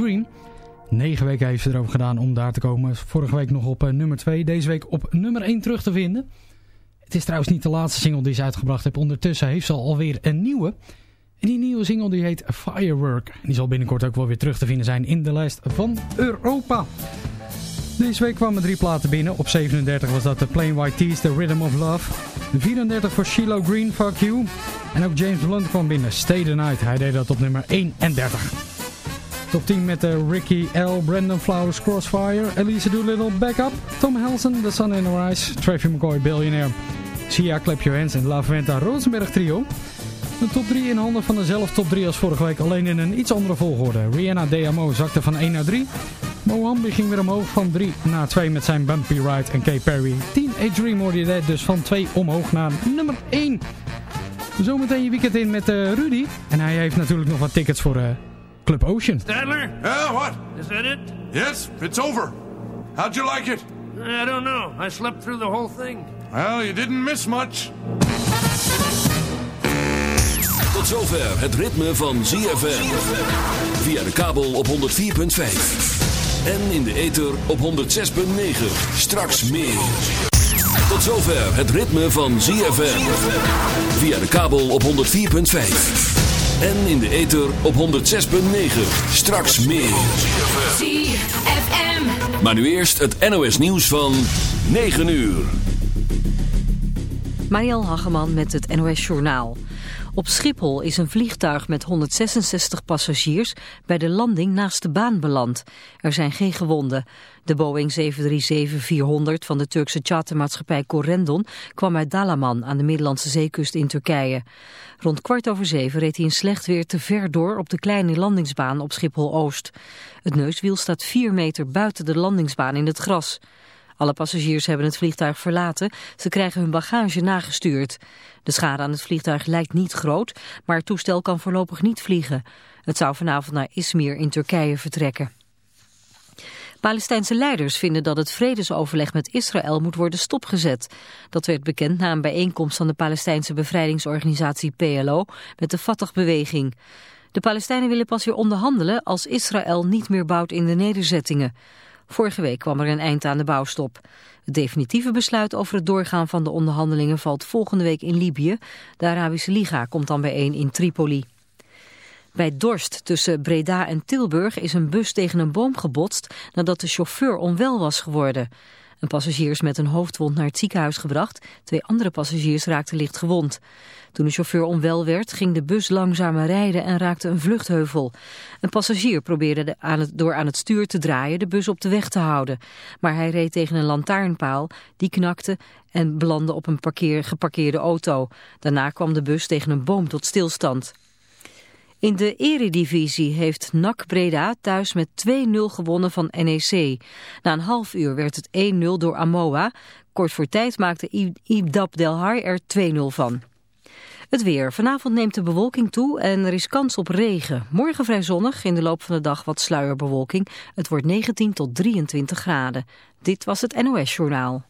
Green. Negen weken heeft ze erover gedaan om daar te komen. Vorige week nog op nummer 2, deze week op nummer 1 terug te vinden. Het is trouwens niet de laatste single die ze uitgebracht heeft. Ondertussen heeft ze alweer een nieuwe. En die nieuwe single die heet Firework. Die zal binnenkort ook wel weer terug te vinden zijn in de lijst van Europa. Deze week kwamen drie platen binnen. Op 37 was dat de Plain White Tees, The Rhythm of Love. 34 voor Shiloh Green, Fuck You. En ook James Blunt kwam binnen, Stay the Night. Hij deed dat op nummer 31. Top 10 met de Ricky L, Brandon Flowers, Crossfire, Elise Doolittle, Backup, Tom Helson, The Sun in the Rise, Tracy McCoy, Billionaire, Sia, Clap Your Hands en La Venta Rosenberg Trio. De top 3 in handen van dezelfde top 3 als vorige week, alleen in een iets andere volgorde. Rihanna DMO zakte van 1 naar 3. Mohambi ging weer omhoog van 3 naar 2 met zijn Bumpy Ride en Kay Perry. Teenage Dream hoorde je dus van 2 omhoog naar nummer 1. Zometeen je weekend in met uh, Rudy. En hij heeft natuurlijk nog wat tickets voor uh, Club Ocean. Stadler? Yeah, what? Is that it? Yes, it's over. How'd you like it? I don't know. I slept through the whole thing. Well, you didn't miss much. Tot zover het ritme van ZFM. Via de kabel op 104.5. En in de ether op 106.9. Straks meer. Tot zover het ritme van ZFM. Via de kabel op 104.5. En in de ether op 106.9. Straks meer. ZFM. Maar nu eerst het NOS nieuws van 9 uur. Mariel Hageman met het NOS Journaal. Op Schiphol is een vliegtuig met 166 passagiers bij de landing naast de baan beland. Er zijn geen gewonden. De Boeing 737-400 van de Turkse chartermaatschappij Corendon kwam uit Dalaman aan de Middellandse zeekust in Turkije. Rond kwart over zeven reed hij in slecht weer te ver door op de kleine landingsbaan op Schiphol-Oost. Het neuswiel staat 4 meter buiten de landingsbaan in het gras. Alle passagiers hebben het vliegtuig verlaten. Ze krijgen hun bagage nagestuurd. De schade aan het vliegtuig lijkt niet groot, maar het toestel kan voorlopig niet vliegen. Het zou vanavond naar Izmir in Turkije vertrekken. Palestijnse leiders vinden dat het vredesoverleg met Israël moet worden stopgezet. Dat werd bekend na een bijeenkomst van de Palestijnse bevrijdingsorganisatie PLO met de Fatah-beweging. De Palestijnen willen pas weer onderhandelen als Israël niet meer bouwt in de nederzettingen. Vorige week kwam er een eind aan de bouwstop. Het definitieve besluit over het doorgaan van de onderhandelingen valt volgende week in Libië. De Arabische Liga komt dan bijeen in Tripoli. Bij Dorst tussen Breda en Tilburg is een bus tegen een boom gebotst nadat de chauffeur onwel was geworden. Een passagier is met een hoofdwond naar het ziekenhuis gebracht. Twee andere passagiers raakten licht gewond. Toen de chauffeur onwel werd, ging de bus langzamer rijden en raakte een vluchtheuvel. Een passagier probeerde aan het, door aan het stuur te draaien de bus op de weg te houden. Maar hij reed tegen een lantaarnpaal, die knakte en belandde op een parkeer, geparkeerde auto. Daarna kwam de bus tegen een boom tot stilstand. In de eredivisie heeft NAC Breda thuis met 2-0 gewonnen van NEC. Na een half uur werd het 1-0 door Amoa. Kort voor tijd maakte Ibdab Delhar er 2-0 van. Het weer. Vanavond neemt de bewolking toe en er is kans op regen. Morgen vrij zonnig, in de loop van de dag wat sluierbewolking. Het wordt 19 tot 23 graden. Dit was het NOS Journaal.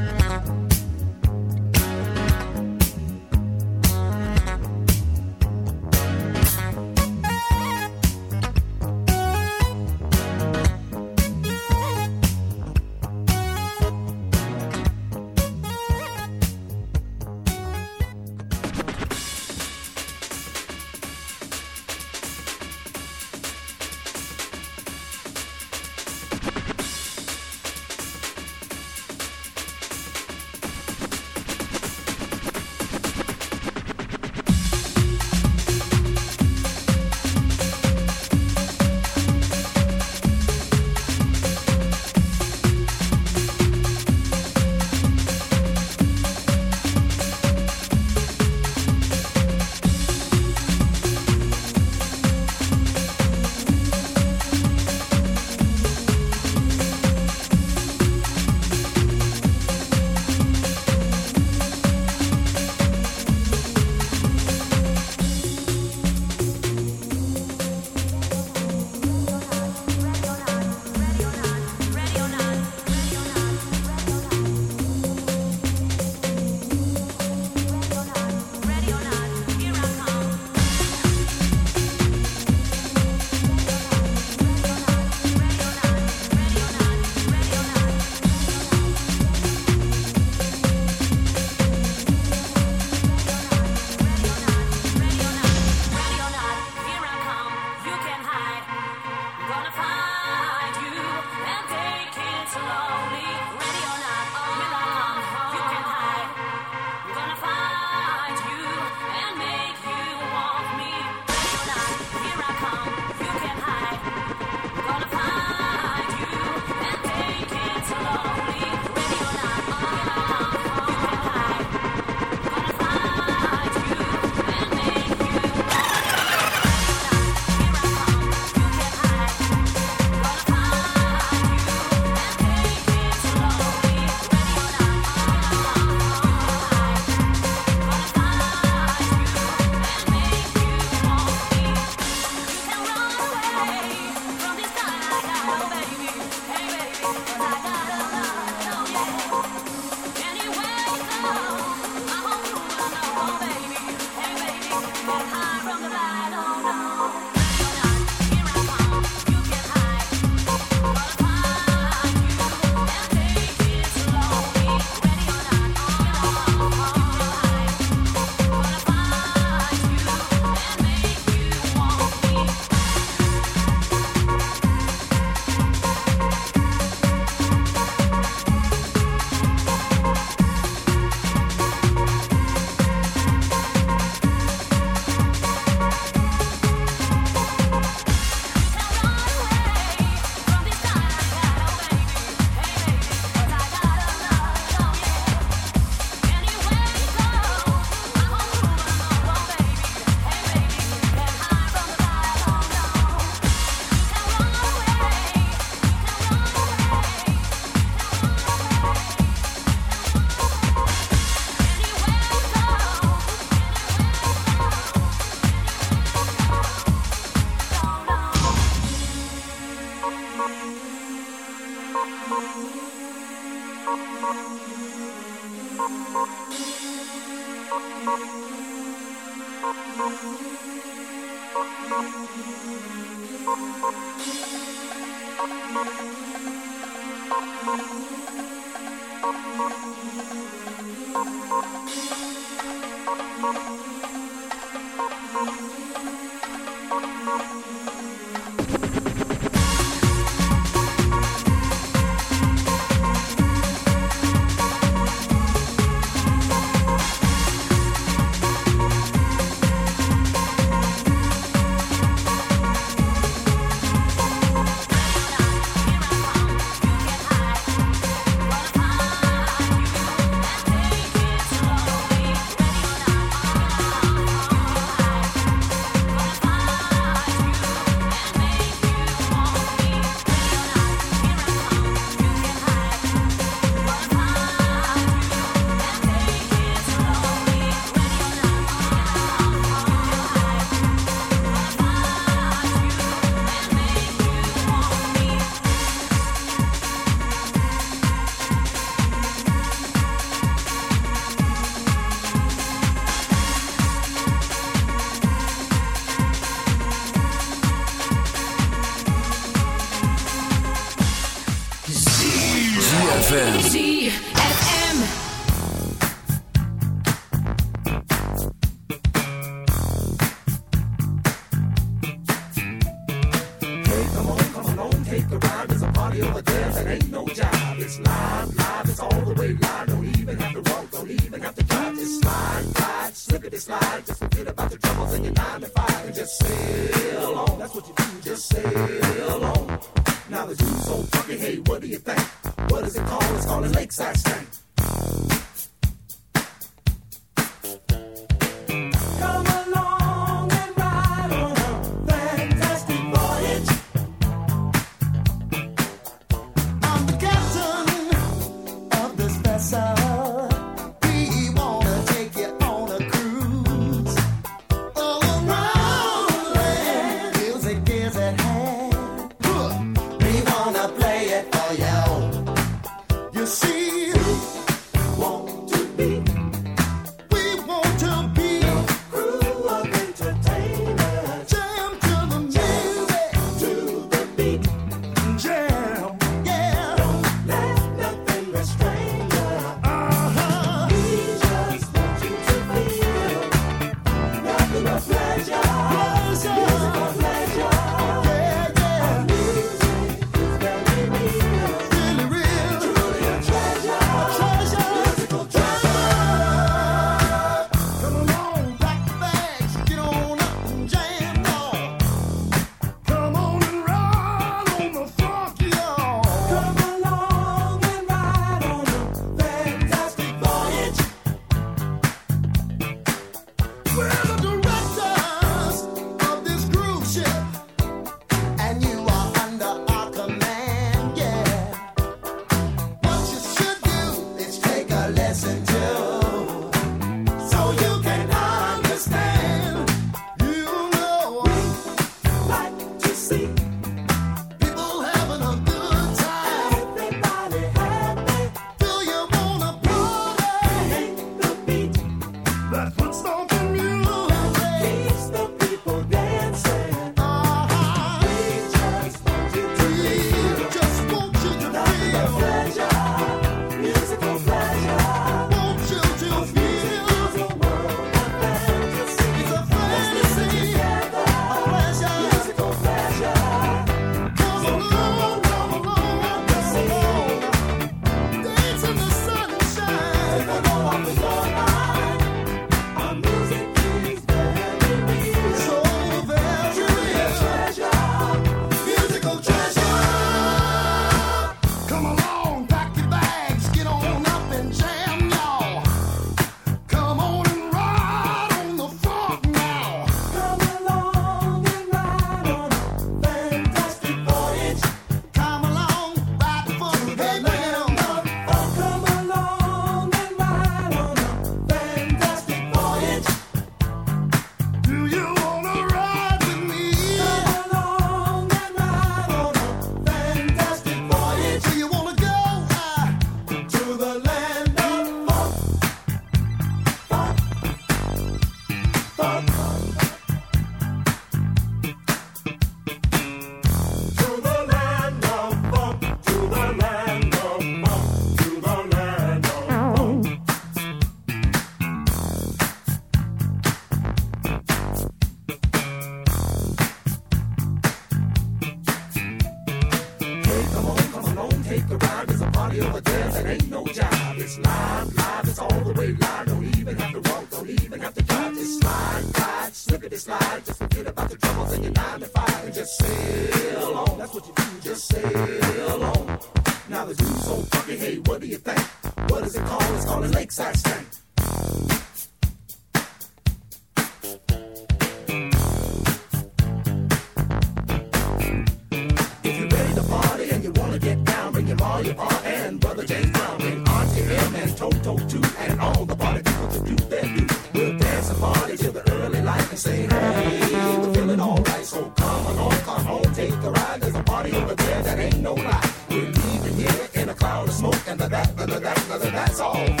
Take the